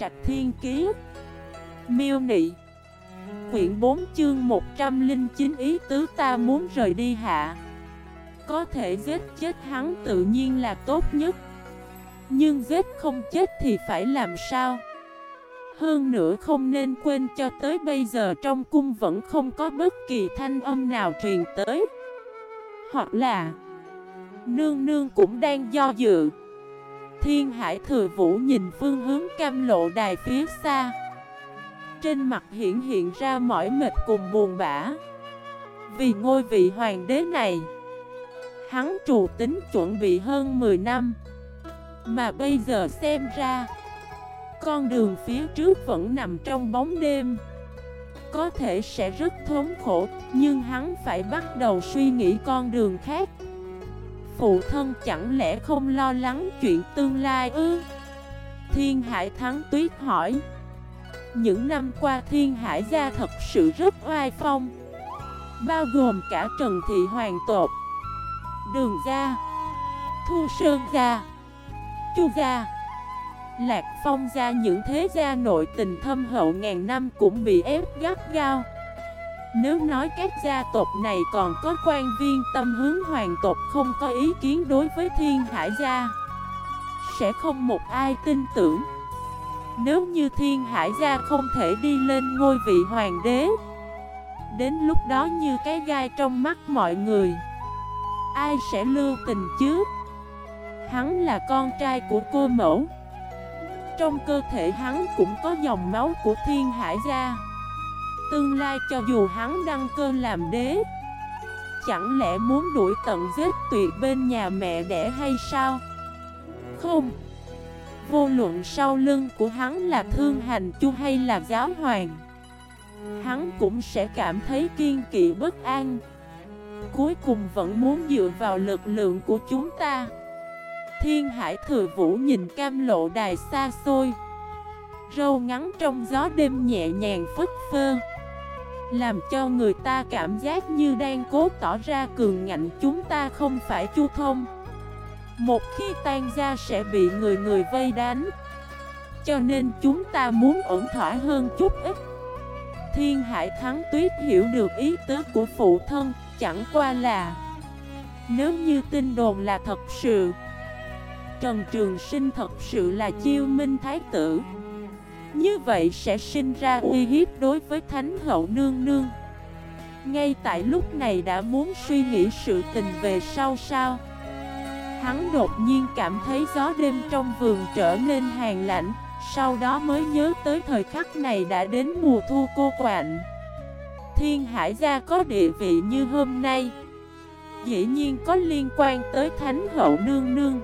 Trạch Thiên Kiế Miêu Nị, Quyển 4 chương 109 ý tứ ta muốn rời đi hạ. Có thể giết chết hắn tự nhiên là tốt nhất, Nhưng giết không chết thì phải làm sao? Hơn nữa không nên quên cho tới bây giờ trong cung vẫn không có bất kỳ thanh âm nào truyền tới. Hoặc là, Nương nương cũng đang do dự. Thiên hải thừa vũ nhìn phương hướng cam lộ đài phía xa. Trên mặt hiện hiện ra mỏi mệt cùng buồn bã. Vì ngôi vị hoàng đế này, Hắn trù tính chuẩn bị hơn 10 năm. Mà bây giờ xem ra, Con đường phía trước vẫn nằm trong bóng đêm. Có thể sẽ rất thốn khổ, Nhưng hắn phải bắt đầu suy nghĩ con đường khác. Phụ thân chẳng lẽ không lo lắng chuyện tương lai ư? Thiên Hải Thắng Tuyết hỏi. Những năm qua Thiên Hải gia thật sự rất oai phong, Bao gồm cả Trần Thị Hoàng Tột Đường Gia, Thu Sơn Gia, Chu Gia, Lạc Phong Gia. Những thế gia nội tình thâm hậu ngàn năm cũng bị ép gắt gao nếu nói các gia tộc này còn có quan viên tâm hướng hoàng tộc không có ý kiến đối với thiên hải gia, Sẽ không một ai tin tưởng. Nếu như thiên hải gia không thể đi lên ngôi vị hoàng đế, Đến lúc đó như cái gai trong mắt mọi người, Ai sẽ lưu tình chứ? Hắn là con trai của cô mẫu. Trong cơ thể hắn cũng có dòng máu của thiên hải gia. Tương lai cho dù hắn đăng cơ làm đế. Chẳng lẽ muốn đuổi tận giết tuyệt bên nhà mẹ đẻ hay sao? Không. Vô luận sau lưng của hắn là thương hành chu hay là giáo hoàng, Hắn cũng sẽ cảm thấy kiên kỵ bất an. Cuối cùng vẫn muốn dựa vào lực lượng của chúng ta. Thiên hải thừa vũ nhìn cam lộ đài xa xôi, Râu ngắn trong gió đêm nhẹ nhàng phất phơ làm cho người ta cảm giác như đang cố tỏ ra cường ngạnh chúng ta không phải chu thông. Một khi tan ra sẽ bị người người vây đánh. Cho nên chúng ta muốn ổn thỏa hơn chút ít. Thiên Hải Thắng Tuyết hiểu được ý tứ của phụ thân, Chẳng qua là Nếu như tin đồn là thật sự, Trần Trường Sinh thật sự là chiêu minh thái tử như vậy sẽ sinh ra uy hiếp đối với Thánh Hậu Nương Nương. Ngay tại lúc này đã muốn suy nghĩ sự tình về sau sao? Hắn đột nhiên cảm thấy gió đêm trong vườn trở nên hàng lạnh, Sau đó mới nhớ tới thời khắc này đã đến mùa thu cô quạnh. Thiên Hải Gia có địa vị như hôm nay, Dĩ nhiên có liên quan tới Thánh Hậu Nương Nương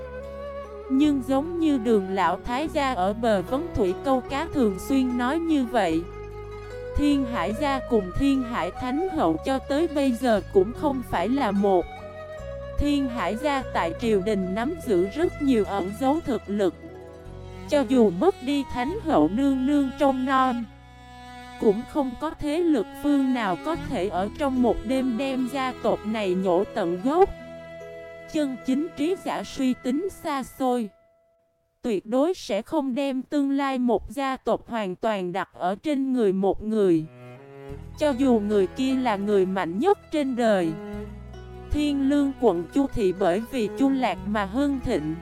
nhưng giống như đường lão thái gia ở bờ vấn thủy câu cá thường xuyên nói như vậy. Thiên hải gia cùng thiên hải thánh hậu cho tới bây giờ cũng không phải là một. Thiên hải gia tại triều đình nắm giữ rất nhiều ẩn dấu thực lực. Cho dù mất đi thánh hậu nương nương trong non, Cũng không có thế lực phương nào có thể ở trong một đêm đem gia tộc này nhổ tận gốc chân chính trí giả suy tính xa xôi. Tuyệt đối sẽ không đem tương lai một gia tộc hoàn toàn đặt ở trên người một người. Cho dù người kia là người mạnh nhất trên đời, Thiên lương quận Chu Thị bởi vì Chu Lạc mà hưng thịnh.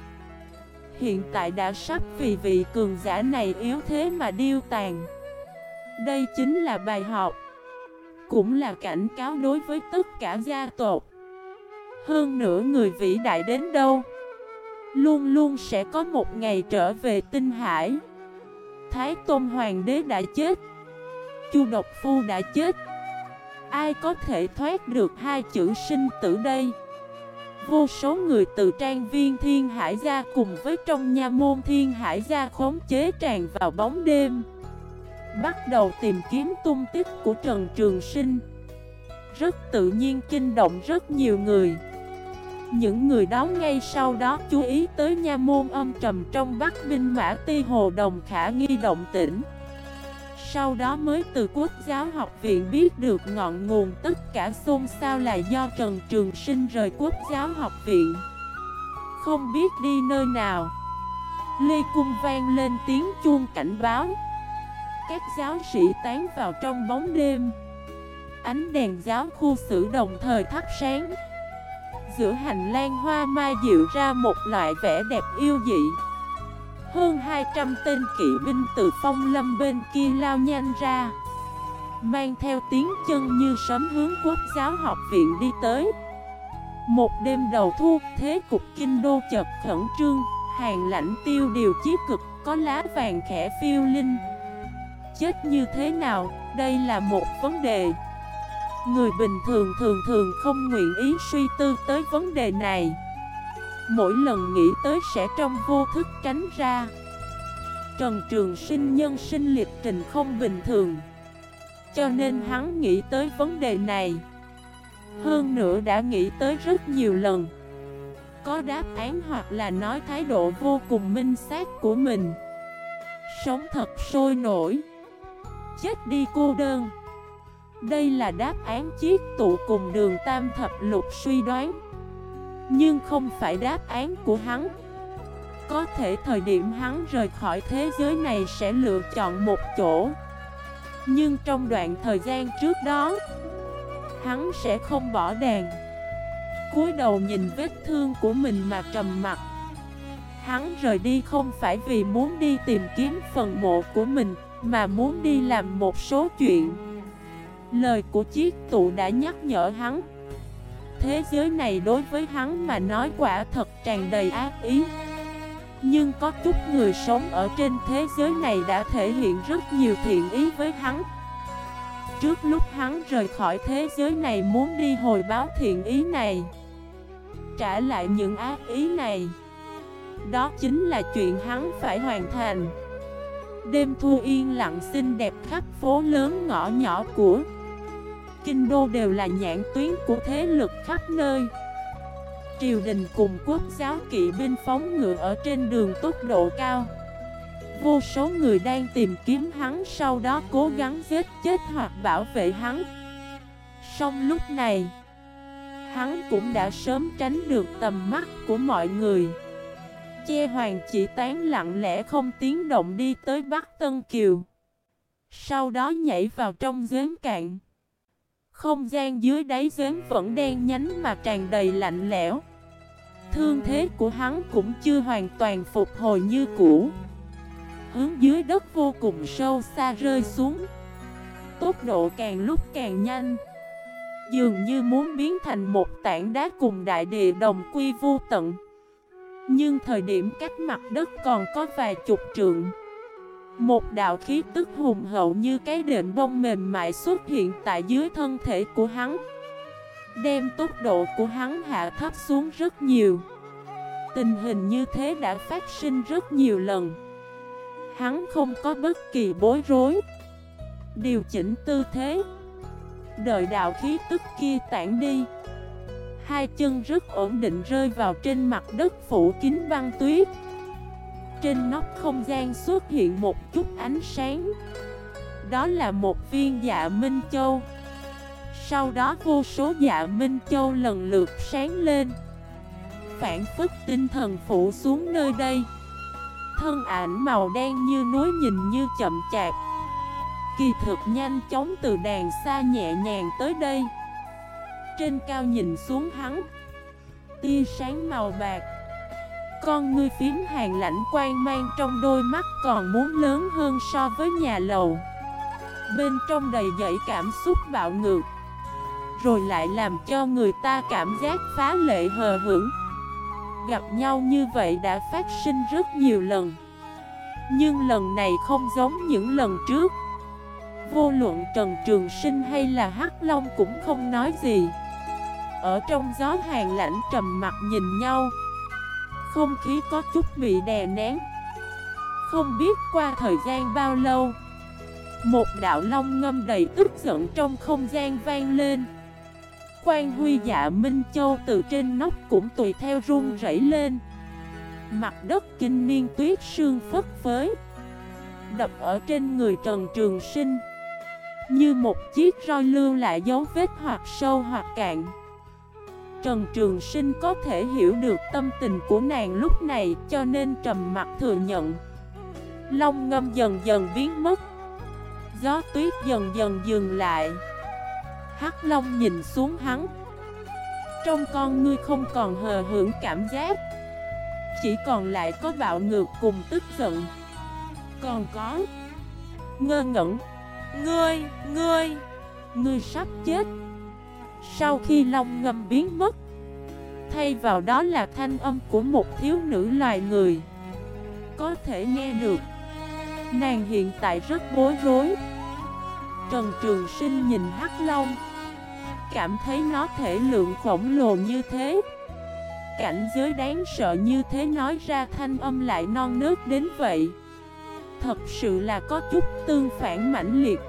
Hiện tại đã sắp vì vị cường giả này yếu thế mà điêu tàn. Đây chính là bài học, Cũng là cảnh cáo đối với tất cả gia tộc hơn nữa người vĩ đại đến đâu? Luôn luôn sẽ có một ngày trở về tinh hải. Thái Tôn Hoàng đế đã chết. Chu Độc Phu đã chết. Ai có thể thoát được hai chữ sinh tử đây? Vô số người từ trang viên thiên hải gia cùng với trong nha môn thiên hải gia khống chế tràn vào bóng đêm. Bắt đầu tìm kiếm tung tích của Trần Trường Sinh. Rất tự nhiên kinh động rất nhiều người những người đó ngay sau đó chú ý tới nha môn âm trầm trong Bắc binh mã ti hồ đồng khả nghi động tĩnh. Sau đó mới từ quốc giáo học viện biết được ngọn nguồn tất cả xôn xao là do Trần Trường Sinh rời quốc giáo học viện. Không biết đi nơi nào, Lê Cung vang lên tiếng chuông cảnh báo. Các giáo sĩ tán vào trong bóng đêm. Ánh đèn giáo khu sử đồng thời thắp sáng. Giữa hành lang hoa mai dịu ra một loại vẻ đẹp yêu dị. Hơn 200 tên kỵ binh từ phong lâm bên kia lao nhanh ra Mang theo tiếng chân như sấm hướng quốc giáo học viện đi tới. Một đêm đầu thu, thế cục kinh đô chật khẩn trương Hàng lãnh tiêu điều chí cực, có lá vàng khẽ phiêu linh. Chết như thế nào, đây là một vấn đề. Người bình thường thường thường không nguyện ý suy tư tới vấn đề này. Mỗi lần nghĩ tới sẽ trong vô thức tránh ra. Trần Trường Sinh nhân sinh liệt trình không bình thường, Cho nên hắn nghĩ tới vấn đề này. Hơn nữa đã nghĩ tới rất nhiều lần. Có đáp án hoặc là nói thái độ vô cùng minh xác của mình. Sống thật sôi nổi. Chết đi cô đơn đây là đáp án chiếc tụ cùng đường tam thập lục suy đoán. Nhưng không phải đáp án của hắn. Có thể thời điểm hắn rời khỏi thế giới này sẽ lựa chọn một chỗ. Nhưng trong đoạn thời gian trước đó, Hắn sẽ không bỏ đàn cúi đầu nhìn vết thương của mình mà trầm mặt Hắn rời đi không phải vì muốn đi tìm kiếm phần mộ của mình, Mà muốn đi làm một số chuyện. Lời của chiếc tụ đã nhắc nhở hắn. Thế giới này đối với hắn mà nói quả thật tràn đầy ác ý. Nhưng có chút người sống ở trên thế giới này đã thể hiện rất nhiều thiện ý với hắn. Trước lúc hắn rời khỏi thế giới này muốn đi hồi báo thiện ý này, Trả lại những ác ý này. Đó chính là chuyện hắn phải hoàn thành. Đêm thu yên lặng xinh đẹp khắp phố lớn ngõ nhỏ của Kinh đô đều là nhãn tuyến của thế lực khắp nơi. Triều đình cùng quốc giáo kỵ binh phóng ngựa ở trên đường tốc độ cao. Vô số người đang tìm kiếm hắn sau đó cố gắng giết chết hoặc bảo vệ hắn. Xong lúc này, Hắn cũng đã sớm tránh được tầm mắt của mọi người. Che hoàng chỉ tán lặng lẽ không tiếng động đi tới Bắc Tân Kiều. Sau đó nhảy vào trong giếng cạn không gian dưới đáy giếng vẫn đen nhánh mà tràn đầy lạnh lẽo. Thương thế của hắn cũng chưa hoàn toàn phục hồi như cũ. Hướng dưới đất vô cùng sâu xa rơi xuống. Tốc độ càng lúc càng nhanh. Dường như muốn biến thành một tảng đá cùng đại địa đồng quy vô tận. Nhưng thời điểm cách mặt đất còn có vài chục trượng một đạo khí tức hùng hậu như cái đệm bông mềm mại xuất hiện tại dưới thân thể của hắn, Đem tốc độ của hắn hạ thấp xuống rất nhiều. Tình hình như thế đã phát sinh rất nhiều lần. Hắn không có bất kỳ bối rối. Điều chỉnh tư thế. Đợi đạo khí tức kia tản đi, Hai chân rất ổn định rơi vào trên mặt đất phủ kín băng tuyết trên nóc không gian xuất hiện một chút ánh sáng. Đó là một viên dạ Minh Châu. Sau đó vô số dạ Minh Châu lần lượt sáng lên, Phản phức tinh thần phủ xuống nơi đây. Thân ảnh màu đen như núi nhìn như chậm chạp, Kỳ thực nhanh chóng từ đàn xa nhẹ nhàng tới đây. Trên cao nhìn xuống hắn, Tia sáng màu bạc con ngươi phím hàng lãnh quang mang trong đôi mắt còn muốn lớn hơn so với nhà lầu. Bên trong đầy dẫy cảm xúc bạo ngược, Rồi lại làm cho người ta cảm giác phá lệ hờ hững. Gặp nhau như vậy đã phát sinh rất nhiều lần, Nhưng lần này không giống những lần trước. Vô luận Trần Trường Sinh hay là Hắc Long cũng không nói gì. Ở trong gió hàng lãnh trầm mặt nhìn nhau không khí có chút bị đè nén. Không biết qua thời gian bao lâu, Một đạo long ngâm đầy tức giận trong không gian vang lên. Quan huy dạ Minh Châu từ trên nóc cũng tùy theo run rẩy lên. Mặt đất kinh niên tuyết sương phất phới, Đập ở trên người Trần Trường Sinh, Như một chiếc roi lưu lại dấu vết hoặc sâu hoặc cạn. Trần Trường Sinh có thể hiểu được tâm tình của nàng lúc này cho nên trầm mặt thừa nhận. Long ngâm dần dần biến mất. Gió tuyết dần dần dừng lại. Hắc Long nhìn xuống hắn. Trong con ngươi không còn hờ hưởng cảm giác. Chỉ còn lại có bạo ngược cùng tức giận. Còn có. Ngơ ngẩn. Ngươi, ngươi. Ngươi sắp chết. Sau khi Long ngâm biến mất, Thay vào đó là thanh âm của một thiếu nữ loài người. Có thể nghe được, Nàng hiện tại rất bối rối. Trần Trường Sinh nhìn Hắc Long, Cảm thấy nó thể lượng khổng lồ như thế. Cảnh giới đáng sợ như thế nói ra thanh âm lại non nớt đến vậy. Thật sự là có chút tương phản mãnh liệt.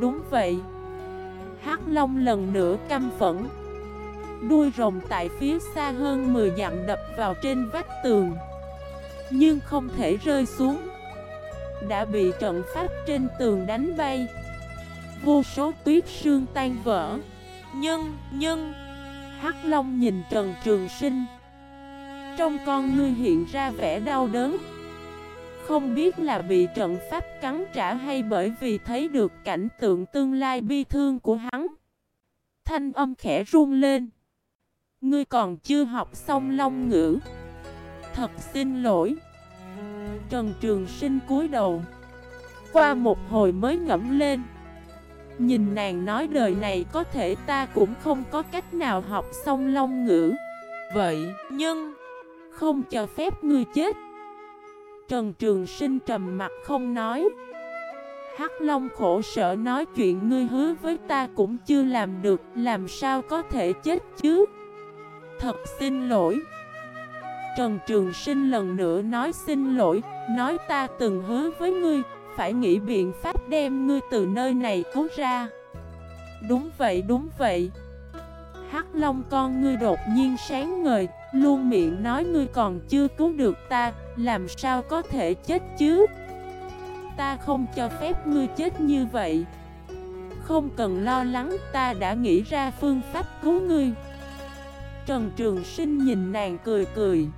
Đúng vậy. Hắc Long lần nữa căm phẫn. Đuôi rồng tại phía xa hơn 10 dặm đập vào trên vách tường Nhưng không thể rơi xuống. Đã bị trận pháp trên tường đánh bay. Vô số tuyết sương tan vỡ. Nhưng, nhưng Hắc Long nhìn Trần Trường Sinh. Trong con ngươi hiện ra vẻ đau đớn không biết là bị trận pháp cắn trả hay bởi vì thấy được cảnh tượng tương lai bi thương của hắn. Thanh âm khẽ run lên. Ngươi còn chưa học xong long ngữ. Thật xin lỗi. Trần Trường Sinh cúi đầu. Qua một hồi mới ngẫm lên. Nhìn nàng nói đời này có thể ta cũng không có cách nào học xong long ngữ. Vậy nhưng, Không cho phép ngươi chết. Trần Trường Sinh trầm mặt không nói. Hắc Long khổ sở nói chuyện ngươi hứa với ta cũng chưa làm được, Làm sao có thể chết chứ? Thật xin lỗi. Trần Trường Sinh lần nữa nói xin lỗi, Nói ta từng hứa với ngươi, Phải nghĩ biện pháp đem ngươi từ nơi này cứu ra. Đúng vậy đúng vậy. Hắc Long con ngươi đột nhiên sáng ngời Luôn miệng nói ngươi còn chưa cứu được ta, Làm sao có thể chết chứ? Ta không cho phép ngươi chết như vậy. Không cần lo lắng, ta đã nghĩ ra phương pháp cứu ngươi. Trần Trường Sinh nhìn nàng cười cười.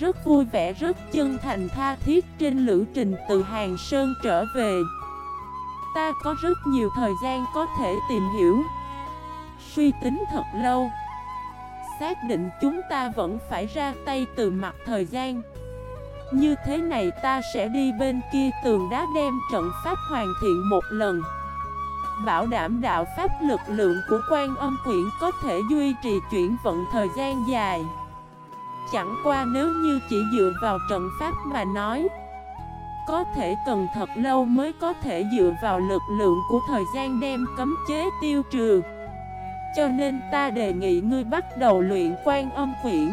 Rất vui vẻ, rất chân thành tha thiết trên lữ trình từ Hàng Sơn trở về. Ta có rất nhiều thời gian có thể tìm hiểu. Suy tính thật lâu. Xác định chúng ta vẫn phải ra tay từ mặt thời gian. Như thế này ta sẽ đi bên kia tường đá đem trận pháp hoàn thiện một lần. Bảo đảm đạo pháp lực lượng của quan âm quyển có thể duy trì chuyển vận thời gian dài. Chẳng qua nếu như chỉ dựa vào trận pháp mà nói, Có thể cần thật lâu mới có thể dựa vào lực lượng của thời gian đem cấm chế tiêu trừ. Cho nên ta đề nghị ngươi bắt đầu luyện quan âm quyển.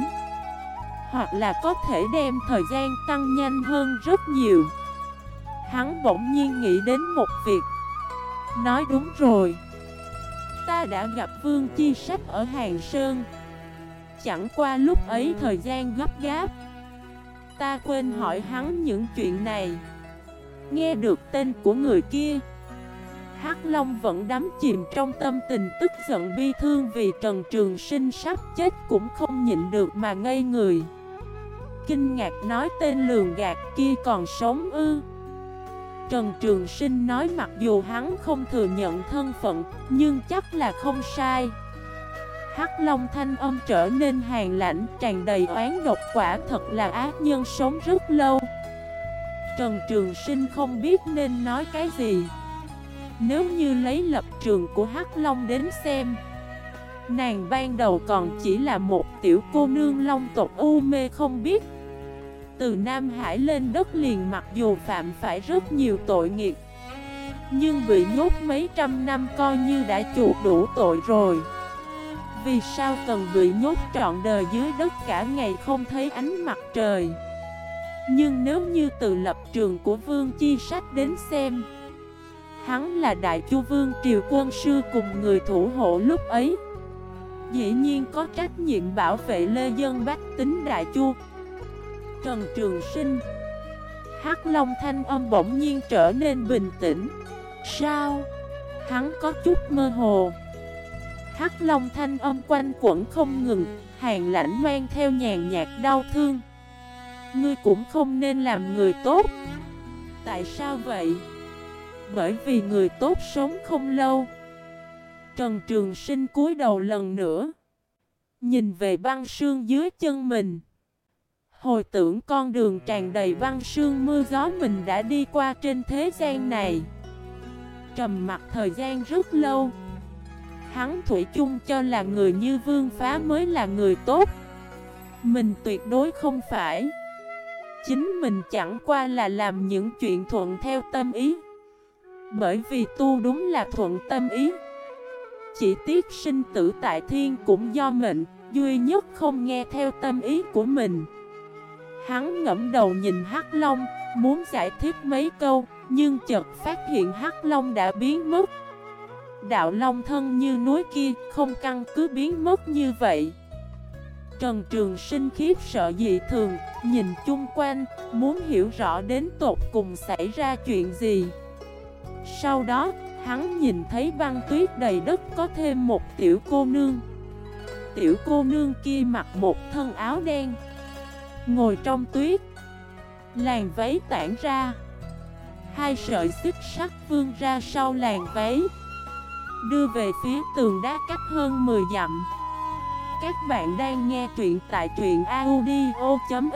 Hoặc là có thể đem thời gian tăng nhanh hơn rất nhiều. Hắn bỗng nhiên nghĩ đến một việc. Nói đúng rồi. Ta đã gặp Vương Chi Sách ở Hàng Sơn. Chẳng qua lúc ấy thời gian gấp gáp. Ta quên hỏi hắn những chuyện này. Nghe được tên của người kia Hắc Long vẫn đắm chìm trong tâm tình tức giận bi thương vì Trần Trường Sinh sắp chết cũng không nhịn được mà ngây người Kinh ngạc nói tên lường gạt kia còn sống ư Trần Trường Sinh nói mặc dù hắn không thừa nhận thân phận, nhưng chắc là không sai. Hắc Long thanh âm trở nên hàng lãnh, tràn đầy oán độc quả thật là ác nhân sống rất lâu. Trần Trường Sinh không biết nên nói cái gì. Nếu như lấy lập trường của Hắc Long đến xem, nàng ban đầu còn chỉ là một tiểu cô nương long tộc u mê không biết. Từ Nam Hải lên đất liền mặc dù phạm phải rất nhiều tội nghiệp Nhưng bị nhốt mấy trăm năm coi như đã chuộc đủ tội rồi. Vì sao cần bị nhốt trọn đời dưới đất cả ngày không thấy ánh mặt trời? Nhưng nếu như từ lập trường của Vương Chi Sách đến xem Hắn là Đại Chu Vương Triều Quân Sư cùng người thủ hộ lúc ấy Dĩ nhiên có trách nhiệm bảo vệ lê dân bách tính Đại Chu Trần Trường Sinh Hắc Long thanh âm bỗng nhiên trở nên bình tĩnh Sao? Hắn có chút mơ hồ Hắc Long thanh âm quanh quẩn không ngừng, hàng lãnh mang theo nhàn nhạt đau thương. Ngươi cũng không nên làm người tốt. Tại sao vậy? Bởi vì người tốt sống không lâu. Trần Trường Sinh cúi đầu lần nữa. Nhìn về băng sương dưới chân mình. Hồi tưởng con đường tràn đầy băng sương mưa gió mình đã đi qua trên thế gian này. Trầm mặt thời gian rất lâu. Hắn thủy chung cho là người như vương phá mới là người tốt Mình tuyệt đối không phải Chính mình chẳng qua là làm những chuyện thuận theo tâm ý bởi vì tu đúng là thuận tâm ý. Chỉ tiếc sinh tử tại thiên cũng do mệnh Duy nhất không nghe theo tâm ý của mình. Hắn ngẫm đầu nhìn Hắc Long Muốn giải thích mấy câu Nhưng chợt phát hiện Hắc Long đã biến mất. Đạo long thân như núi kia không căn cứ biến mất như vậy. Trần Trường Sinh khiếp sợ dị thường, nhìn chung quanh, muốn hiểu rõ đến tột cùng xảy ra chuyện gì. Sau đó, hắn nhìn thấy băng tuyết đầy đất có thêm một tiểu cô nương. Tiểu cô nương kia mặc một thân áo đen, ngồi trong tuyết, làn váy tản ra, hai sợi xích sắt vương ra sau làn váy. Đưa về phía tường đá cách hơn 10 dặm Các bạn đang nghe truyện tại truyện audio.fif